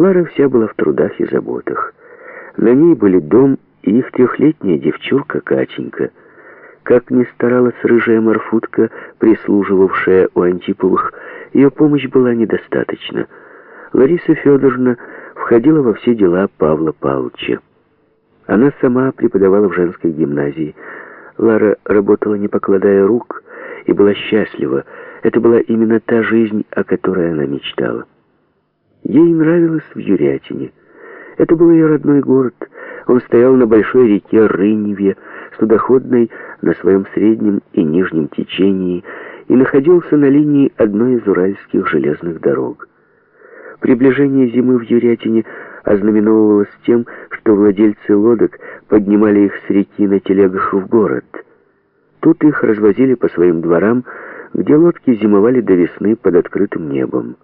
Лара вся была в трудах и заботах. На ней были дом и их трехлетняя девчурка Катенька. Как ни старалась рыжая морфутка, прислуживавшая у Антиповых, ее помощь была недостаточна. Лариса Федоровна входила во все дела Павла Павловича. Она сама преподавала в женской гимназии. Лара работала не покладая рук и была счастлива. Это была именно та жизнь, о которой она мечтала. Ей нравилось в Юрятине. Это был ее родной город. Он стоял на большой реке Рыневе, судоходной на своем среднем и нижнем течении, и находился на линии одной из уральских железных дорог. Приближение зимы в Юрятине ознаменовывалось тем, что владельцы лодок поднимали их с реки на телегах в город. Тут их развозили по своим дворам, где лодки зимовали до весны под открытым небом.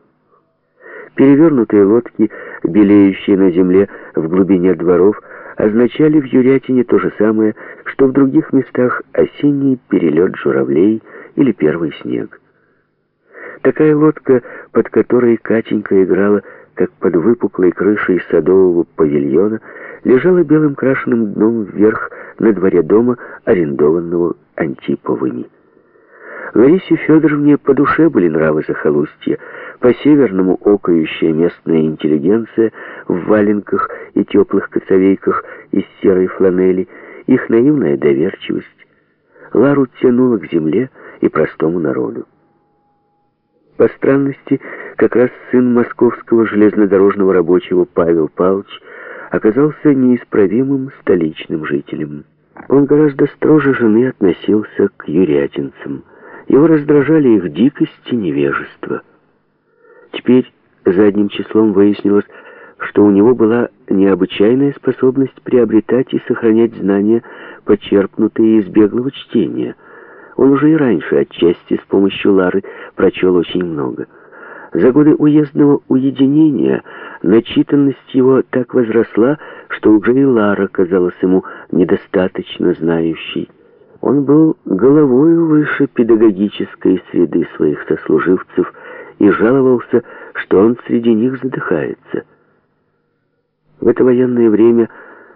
Перевернутые лодки, белеющие на земле в глубине дворов, означали в Юрятине то же самое, что в других местах осенний перелет журавлей или первый снег. Такая лодка, под которой Катенька играла, как под выпуклой крышей садового павильона, лежала белым крашеным дном вверх на дворе дома, арендованного Антиповыми. Ларисе Федоровне по душе были нравы захолустья, по-северному окающая местная интеллигенция в валенках и теплых коцовейках из серой фланели, их наивная доверчивость. Лару тянула к земле и простому народу. По странности, как раз сын московского железнодорожного рабочего Павел Павлович оказался неисправимым столичным жителем. Он гораздо строже жены относился к юрятинцам. Его раздражали их дикость и невежество. Теперь задним числом выяснилось, что у него была необычайная способность приобретать и сохранять знания, почерпнутые из беглого чтения – он уже и раньше отчасти с помощью Лары прочел очень много. За годы уездного уединения начитанность его так возросла, что уже и Лара казалась ему недостаточно знающей. Он был головой выше педагогической среды своих сослуживцев и жаловался, что он среди них задыхается. В это военное время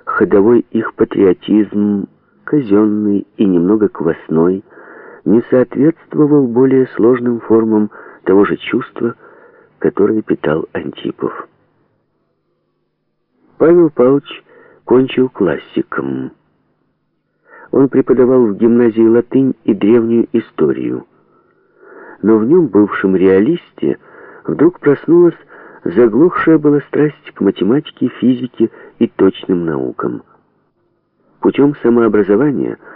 ходовой их патриотизм, казенный и немного квасной, не соответствовал более сложным формам того же чувства, которое питал Антипов. Павел Павлович кончил классиком. Он преподавал в гимназии латынь и древнюю историю. Но в нем, бывшем реалисте, вдруг проснулась заглохшая была страсть к математике, физике и точным наукам. Путем самообразования –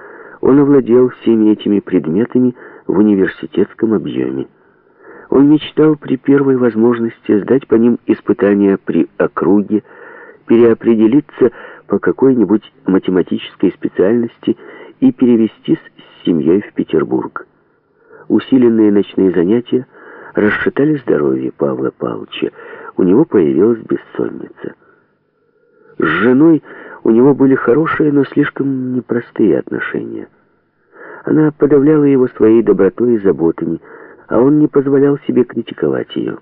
он овладел всеми этими предметами в университетском объеме. Он мечтал при первой возможности сдать по ним испытания при округе, переопределиться по какой-нибудь математической специальности и перевестись с семьей в Петербург. Усиленные ночные занятия расшатали здоровье Павла Павловича. У него появилась бессонница. С женой у него были хорошие, но слишком непростые отношения. Она подавляла его своей добротой и заботами, а он не позволял себе критиковать ее.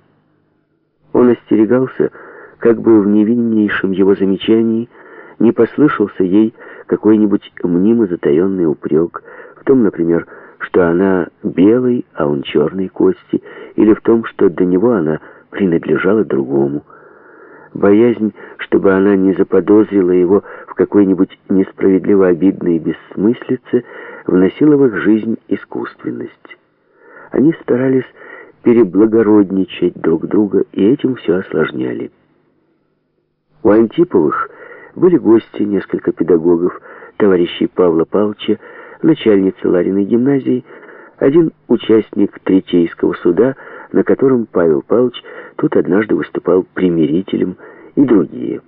Он остерегался, как бы в невиннейшем его замечании не послышался ей какой-нибудь мнимо затаенный упрек в том, например, что она белой, а он черной кости, или в том, что до него она принадлежала другому. Боязнь, чтобы она не заподозрила его в какой-нибудь несправедливо обидной бессмыслице, вносила в их жизнь искусственность. Они старались переблагородничать друг друга, и этим все осложняли. У Антиповых были гости, несколько педагогов, товарищей Павла Павловича, начальницы Лариной гимназии, один участник Третейского суда, на котором Павел Павлович тут однажды выступал примирителем, и другие.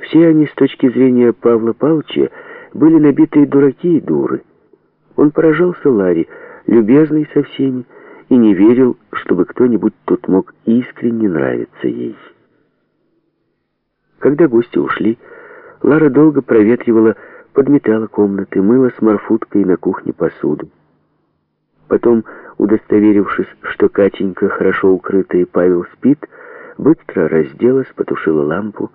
Все они, с точки зрения Павла Павловича, были набитые дураки и дуры. Он поражался Ларе, любезный со всеми, и не верил, чтобы кто-нибудь тут мог искренне нравиться ей. Когда гости ушли, Лара долго проветривала, подметала комнаты, мыла с морфуткой на кухне посуду. Потом, удостоверившись, что Катенька хорошо укрыта и Павел спит, быстро разделась, потушила лампу,